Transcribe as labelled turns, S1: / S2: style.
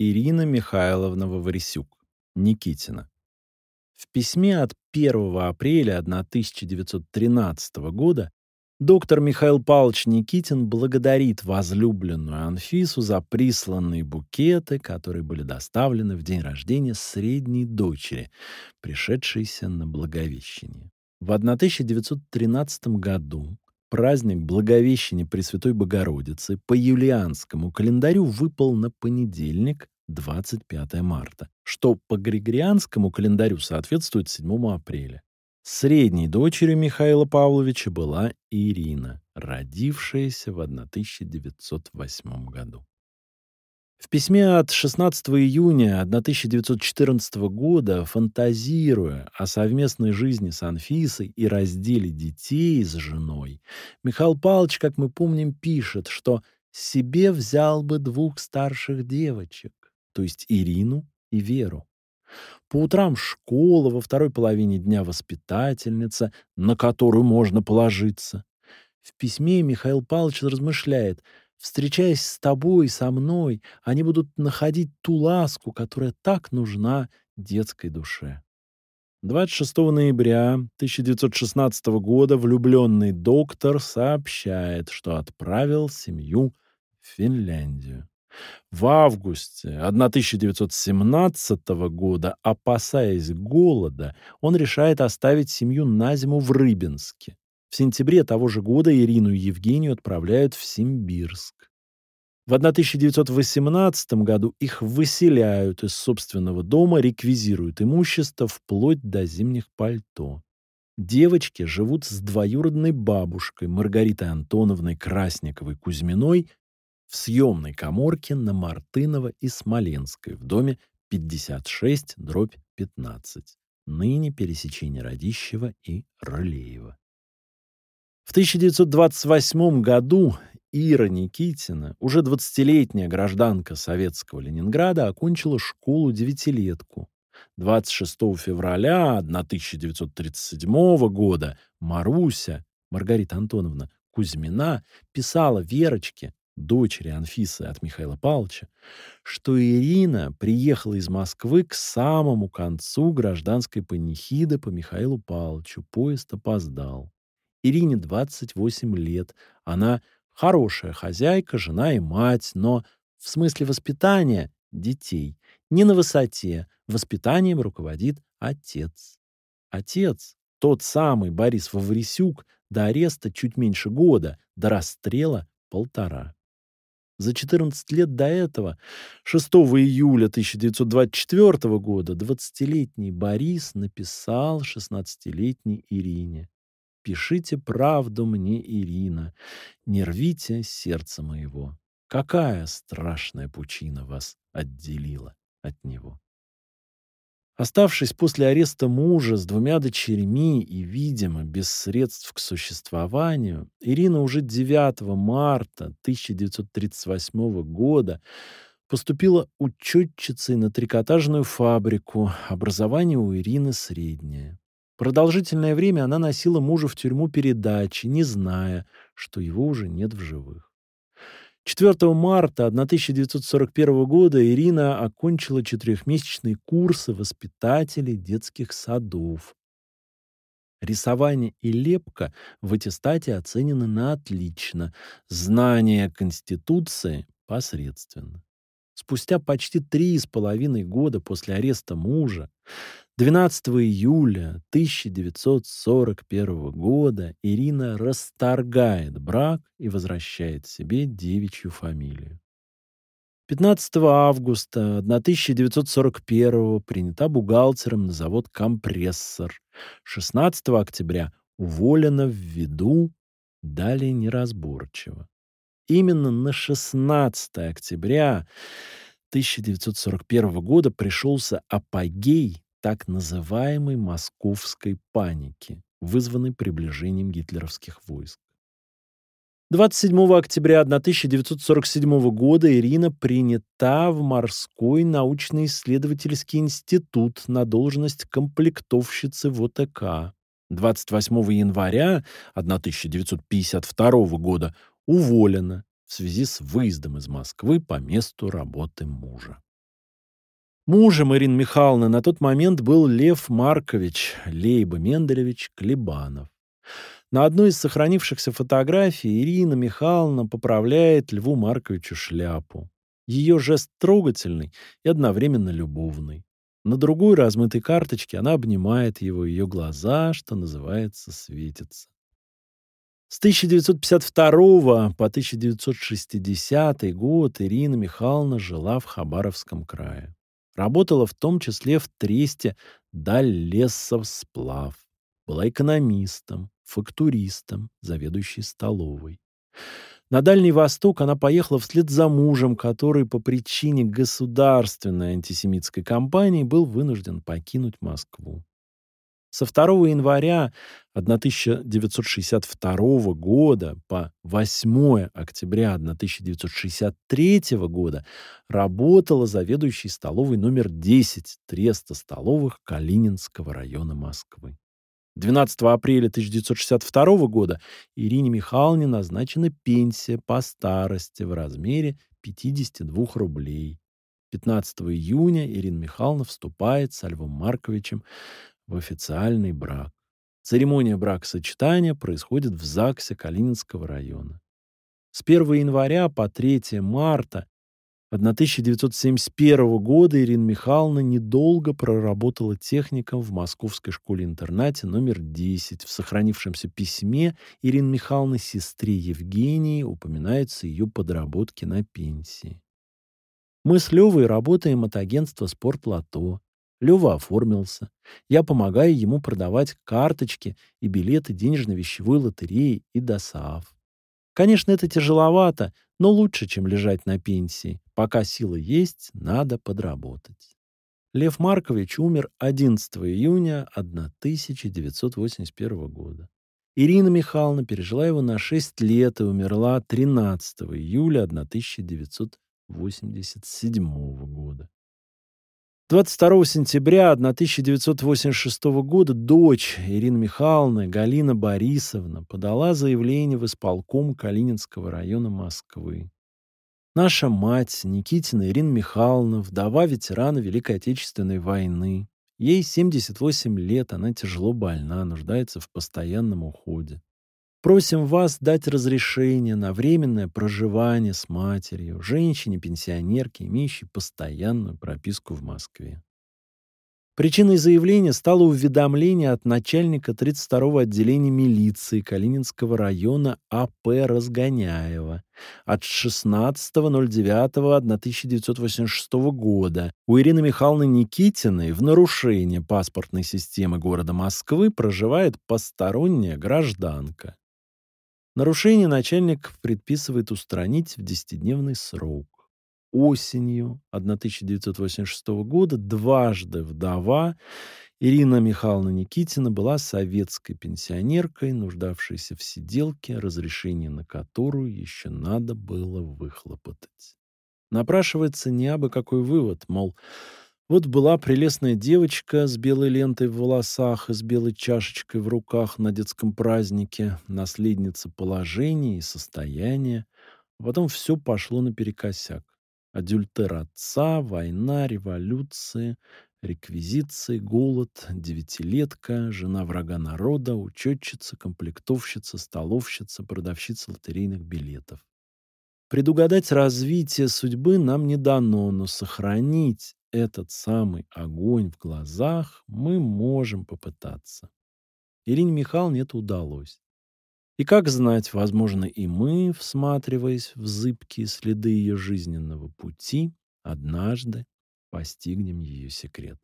S1: Ирина Михайловна Ваврисюк, Никитина. В письме от 1 апреля 1913 года доктор Михаил Павлович Никитин благодарит возлюбленную Анфису за присланные букеты, которые были доставлены в день рождения средней дочери, пришедшейся на Благовещение. В 1913 году праздник Благовещения Пресвятой Богородицы по юлианскому календарю выпал на понедельник, 25 марта, что по григорианскому календарю соответствует 7 апреля. Средней дочерью Михаила Павловича была Ирина, родившаяся в 1908 году. В письме от 16 июня 1914 года, фантазируя о совместной жизни с Анфисой и разделе детей с женой, Михаил Павлович, как мы помним, пишет, что себе взял бы двух старших девочек, то есть Ирину и Веру. По утрам школа, во второй половине дня воспитательница, на которую можно положиться. В письме Михаил Павлович размышляет – Встречаясь с тобой, со мной, они будут находить ту ласку, которая так нужна детской душе. 26 ноября 1916 года влюбленный доктор сообщает, что отправил семью в Финляндию. В августе 1917 года, опасаясь голода, он решает оставить семью на зиму в Рыбинске. В сентябре того же года Ирину и Евгению отправляют в Симбирск. В 1918 году их выселяют из собственного дома, реквизируют имущество вплоть до зимних пальто. Девочки живут с двоюродной бабушкой Маргаритой Антоновной Красниковой-Кузьминой в съемной коморке на Мартынова и Смоленской в доме 56 дробь 15, ныне пересечение Радищева и Рылеева. В 1928 году Ира Никитина, уже 20-летняя гражданка советского Ленинграда, окончила школу-девятилетку. 26 февраля 1937 года Маруся, Маргарита Антоновна Кузьмина, писала Верочке, дочери Анфисы от Михаила Павловича, что Ирина приехала из Москвы к самому концу гражданской панихиды по Михаилу Павловичу. Поезд опоздал. Ирине 28 лет. Она хорошая хозяйка, жена и мать, но в смысле воспитания детей не на высоте. Воспитанием руководит отец. Отец, тот самый Борис Ваврисюк, до ареста чуть меньше года, до расстрела полтора. За 14 лет до этого, 6 июля 1924 года, 20-летний Борис написал 16-летней Ирине. Пишите правду мне, Ирина, не рвите сердце моего. Какая страшная пучина вас отделила от него. Оставшись после ареста мужа с двумя дочерьми и, видимо, без средств к существованию, Ирина уже 9 марта 1938 года поступила учетчицей на трикотажную фабрику. Образование у Ирины среднее. Продолжительное время она носила мужа в тюрьму передачи, не зная, что его уже нет в живых. 4 марта 1941 года Ирина окончила четырехмесячные курсы воспитателей детских садов. Рисование и лепка в аттестате оценены на отлично, знание Конституции — посредственно. Спустя почти три с половиной года после ареста мужа 12 июля 1941 года Ирина расторгает брак и возвращает себе девичью фамилию. 15 августа 1941 принята бухгалтером на завод «Компрессор». 16 октября уволена ввиду далее неразборчиво. Именно на 16 октября 1941 года пришелся апогей так называемой московской паники, вызванной приближением гитлеровских войск. 27 октября 1947 года Ирина принята в Морской научно-исследовательский институт на должность комплектовщицы в ОТК. 28 января 1952 года уволена в связи с выездом из Москвы по месту работы мужа. Мужем Ирины Михайловны на тот момент был Лев Маркович Лейба Менделевич Клебанов. На одной из сохранившихся фотографий Ирина Михайловна поправляет Льву Марковичу шляпу. Ее жест трогательный и одновременно любовный. На другой размытой карточке она обнимает его, ее глаза, что называется, светятся. С 1952 по 1960 год Ирина Михайловна жила в Хабаровском крае. Работала в том числе в тресте «Дальлесовсплав». Была экономистом, фактуристом, заведующей столовой. На Дальний Восток она поехала вслед за мужем, который по причине государственной антисемитской кампании был вынужден покинуть Москву. Со 2 января 1962 года по 8 октября 1963 года работала заведующей столовой номер 10 Треста столовых Калининского района Москвы. 12 апреля 1962 года Ирине Михайловне назначена пенсия по старости в размере 52 рублей. 15 июня Ирина Михайловна вступает с Львом Марковичем в официальный брак. Церемония бракосочетания происходит в ЗАГСе Калининского района. С 1 января по 3 марта 1971 года Ирина Михайловна недолго проработала техником в Московской школе-интернате номер 10. В сохранившемся письме Ирины Михайловны сестре Евгении упоминаются ее подработки на пенсии. Мы с Левой работаем от агентства «Спортлото». Лева оформился. Я помогаю ему продавать карточки и билеты денежно-вещевой лотереи и ДОСААФ. Конечно, это тяжеловато, но лучше, чем лежать на пенсии. Пока силы есть, надо подработать. Лев Маркович умер 11 июня 1981 года. Ирина Михайловна пережила его на 6 лет и умерла 13 июля 1987 года. 22 сентября 1986 года дочь Ирины Михайловны, Галина Борисовна, подала заявление в исполком Калининского района Москвы. Наша мать, Никитина Ирина Михайловна, вдова ветерана Великой Отечественной войны. Ей 78 лет, она тяжело больна, нуждается в постоянном уходе. Просим вас дать разрешение на временное проживание с матерью, женщине-пенсионерке, имеющей постоянную прописку в Москве. Причиной заявления стало уведомление от начальника 32-го отделения милиции Калининского района А.П. Разгоняева от 16.09.1986 года. У Ирины Михайловны Никитиной в нарушение паспортной системы города Москвы проживает посторонняя гражданка. Нарушение начальник предписывает устранить в десятидневный срок. Осенью 1986 года дважды вдова Ирина Михайловна Никитина была советской пенсионеркой, нуждавшейся в сиделке, разрешение на которую еще надо было выхлопотать. Напрашивается не абы какой вывод, мол, вот была прелестная девочка с белой лентой в волосах и с белой чашечкой в руках на детском празднике, наследница положения и состояния. А потом все пошло наперекосяк. Адюльтер отца, война, революция, реквизиции, голод, девятилетка, жена врага народа, учетчица, комплектовщица, столовщица, продавщица лотерейных билетов. Предугадать развитие судьбы нам не дано, но сохранить этот самый огонь в глазах мы можем попытаться. Ирине Михайловне это удалось. И как знать, возможно, и мы, всматриваясь в зыбкие следы ее жизненного пути, однажды постигнем ее секрет.